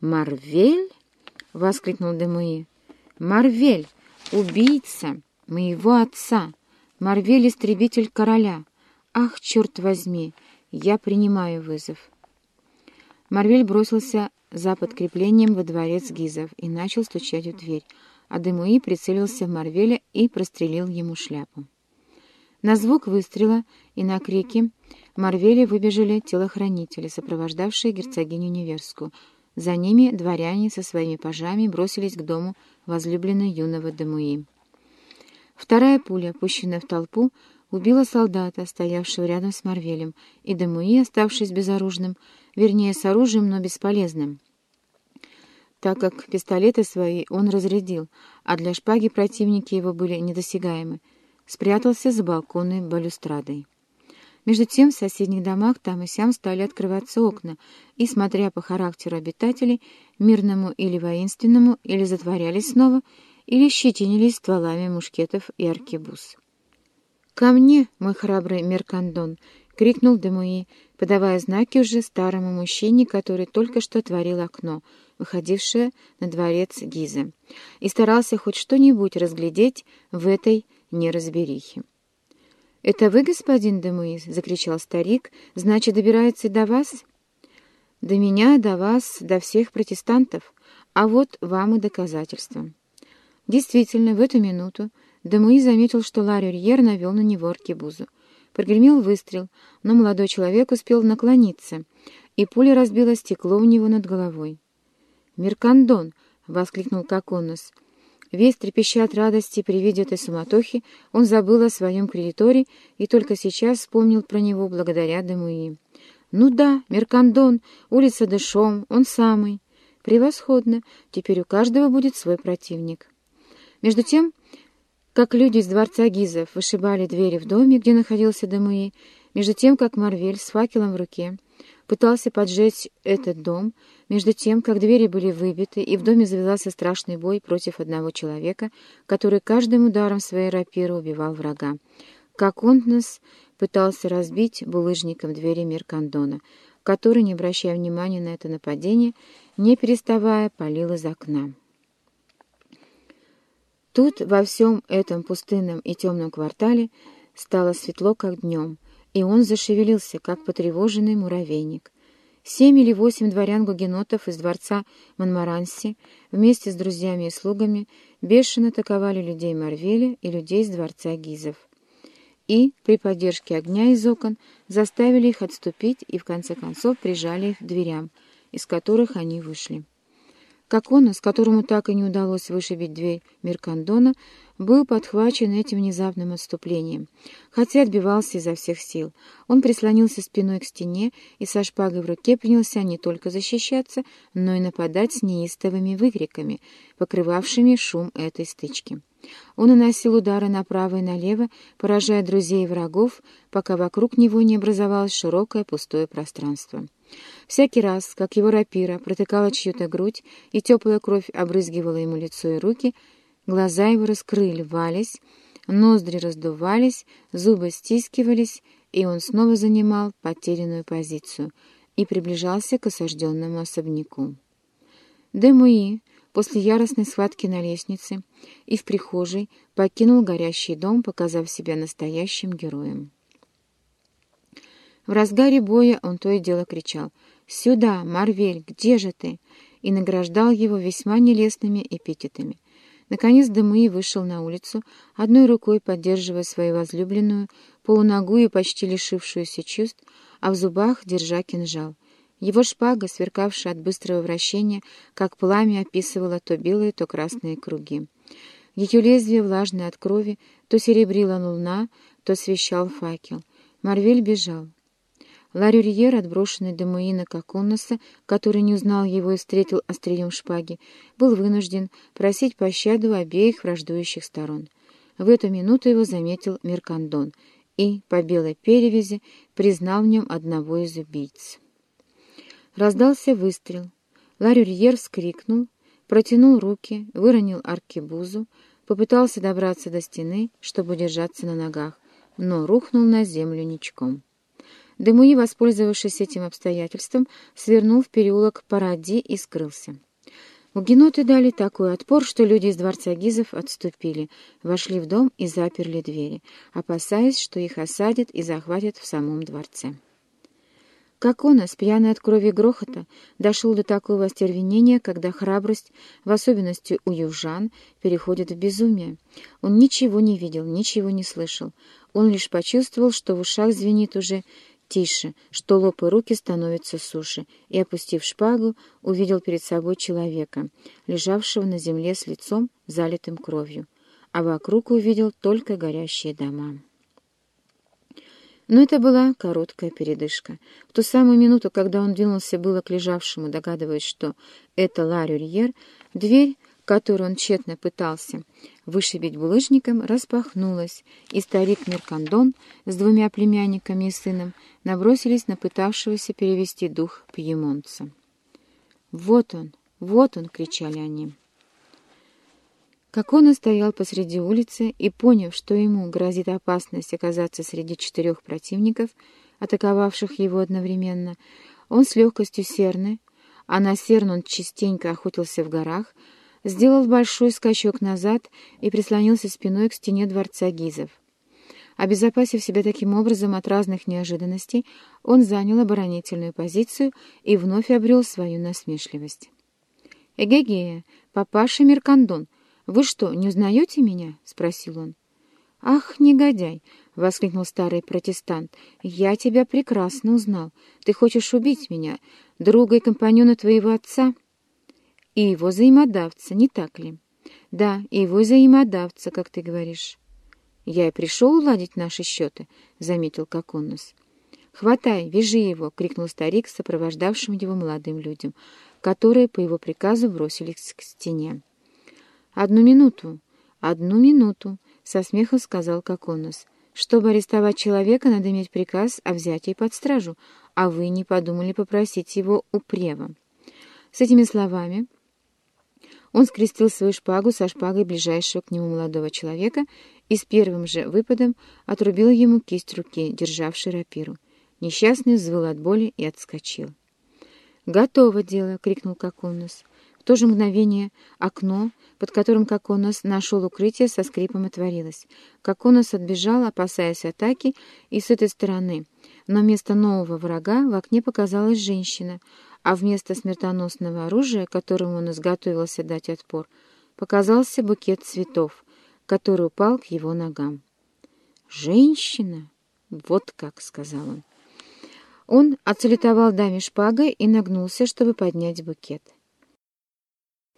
«Марвель?» — воскликнул Демуи. «Марвель, убийца моего отца! Марвель — истребитель короля! Ах, черт возьми! Я принимаю вызов!» Марвель бросился за подкреплением во дворец Гизов и начал стучать в дверь, а Демуи прицелился в Марвеля и прострелил ему шляпу. На звук выстрела и на крики Марвеля выбежали телохранители, сопровождавшие герцогиню Неверскую. За ними дворяне со своими пажами бросились к дому возлюбленной юного Демуи. Вторая пуля, пущенная в толпу, убила солдата, стоявшего рядом с Марвелем, и Демуи, оставшись безоружным, вернее, с оружием, но бесполезным, так как пистолеты свои он разрядил, а для шпаги противники его были недосягаемы, спрятался за балконной балюстрадой. Между тем в соседних домах там и сям стали открываться окна, и, смотря по характеру обитателей, мирному или воинственному, или затворялись снова, или щетинились стволами мушкетов и аркебуз. «Ко мне, мой храбрый Меркандон!» — крикнул Демуи, подавая знаки уже старому мужчине, который только что творил окно, выходившее на дворец Гизы, и старался хоть что-нибудь разглядеть в этой неразберихе. «Это вы, господин Демуиз?» — закричал старик. «Значит, добирается и до вас?» «До меня, до вас, до всех протестантов. А вот вам и доказательства». Действительно, в эту минуту Демуи заметил, что Ларюрьер навел на него аркебузу. Прогремел выстрел, но молодой человек успел наклониться, и пуля разбила стекло у него над головой. «Меркандон!» — воскликнул Коконос — Весь трепеща от радости при виде этой суматохи, он забыл о своем кредиторе и только сейчас вспомнил про него благодаря Демуи. «Ну да, Меркандон, улица Дешом, он самый». «Превосходно, теперь у каждого будет свой противник». Между тем, как люди из дворца Гизов вышибали двери в доме, где находился Демуи, между тем, как Марвель с факелом в руке пытался поджечь этот дом, между тем, как двери были выбиты, и в доме завелся страшный бой против одного человека, который каждым ударом своей рапиры убивал врага. Как он нас пытался разбить булыжником двери Меркандона, который, не обращая внимания на это нападение, не переставая, палил из окна. Тут, во всем этом пустынном и темном квартале, стало светло, как днем, и он зашевелился, как потревоженный муравейник. Семь или восемь дворян-гугенотов из дворца Монмаранси вместе с друзьями и слугами бешено атаковали людей Марвеля и людей из дворца Гизов. И, при поддержке огня из окон, заставили их отступить и, в конце концов, прижали их к дверям, из которых они вышли. Как он, с которому так и не удалось вышибить дверь Меркандона, был подхвачен этим внезапным отступлением, хотя отбивался изо всех сил. Он прислонился спиной к стене и со шпагой в руке принялся не только защищаться, но и нападать с неистовыми выкриками, покрывавшими шум этой стычки. Он наносил удары направо и налево, поражая друзей и врагов, пока вокруг него не образовалось широкое пустое пространство. Всякий раз, как его рапира протыкала чью-то грудь, и теплая кровь обрызгивала ему лицо и руки, глаза его раскрывались, ноздри раздувались, зубы стискивались, и он снова занимал потерянную позицию и приближался к осажденному особняку. Демуи после яростной схватки на лестнице и в прихожей покинул горящий дом, показав себя настоящим героем. В разгаре боя он то и дело кричал «Сюда, Марвель, где же ты?» и награждал его весьма нелестными эпитетами. Наконец Демуи вышел на улицу, одной рукой поддерживая свою возлюбленную, полуногую, почти лишившуюся чувств, а в зубах держа кинжал. Его шпага, сверкавшая от быстрого вращения, как пламя описывала то белые, то красные круги. Ее лезвие, влажное от крови, то серебрила луна, то освещал факел. Марвель бежал. Ларюрьер, отброшенный до Муина Коконноса, который не узнал его и встретил острием шпаги, был вынужден просить пощаду обеих враждующих сторон. В эту минуту его заметил Меркандон и, по белой перевязи, признал в нем одного из убийц. Раздался выстрел. Ларюрьер вскрикнул, протянул руки, выронил аркебузу, попытался добраться до стены, чтобы удержаться на ногах, но рухнул на землю ничком. Демуи, воспользовавшись этим обстоятельством, свернул в переулок Паради и скрылся. Угеноты дали такой отпор, что люди из дворца Гизов отступили, вошли в дом и заперли двери, опасаясь, что их осадят и захватят в самом дворце. Как он, пьяный от крови грохота, дошел до такого остервенения, когда храбрость, в особенности у южан, переходит в безумие. Он ничего не видел, ничего не слышал. Он лишь почувствовал, что в ушах звенит уже тише, что лоб и руки становятся суше, и, опустив шпагу, увидел перед собой человека, лежавшего на земле с лицом, залитым кровью, а вокруг увидел только горящие дома. Но это была короткая передышка. В ту самую минуту, когда он двинулся было к лежавшему, догадываясь, что это Ла Рюльер, дверь, которую он тщетно пытался вышибить булыжником, распахнулась, и старик Меркандон с двумя племянниками и сыном набросились на пытавшегося перевести дух пьемонца. «Вот он! Вот он!» — кричали они. Как он стоял посреди улицы и, поняв, что ему грозит опасность оказаться среди четырех противников, атаковавших его одновременно, он с легкостью серны, а на серн он частенько охотился в горах, сделал большой скачок назад и прислонился спиной к стене дворца Гизов. Обезопасив себя таким образом от разных неожиданностей, он занял оборонительную позицию и вновь обрел свою насмешливость. «Эгегея, папаша Меркандон, вы что, не узнаете меня?» — спросил он. «Ах, негодяй!» — воскликнул старый протестант. «Я тебя прекрасно узнал. Ты хочешь убить меня, друга и компаньона твоего отца?» «И его взаимодавца, не так ли?» «Да, и его взаимодавца, как ты говоришь». «Я и пришел уладить наши счеты», — заметил Коконус. «Хватай, вяжи его!» — крикнул старик сопровождавшим его молодым людям, которые по его приказу бросились к стене. «Одну минуту, одну минуту», — со смехом сказал Коконус. «Чтобы арестовать человека, надо иметь приказ о взятии под стражу, а вы не подумали попросить его у прева». С этими словами он скрестил свою шпагу со шпагой ближайшего к нему молодого человека и с первым же выпадом отрубил ему кисть руки, державшей рапиру. Несчастный взвыл от боли и отскочил. «Готово дело!» — крикнул Коконус. В то же мгновение окно, под которым Коконус нашел укрытие, со скрипом отворилось. Коконус отбежал, опасаясь атаки, и с этой стороны. Но вместо нового врага в окне показалась женщина — а вместо смертоносного оружия, которому он изготовился дать отпор, показался букет цветов, который упал к его ногам. «Женщина!» «Вот как!» — сказал он. Он отсалютовал даме шпагой и нагнулся, чтобы поднять букет.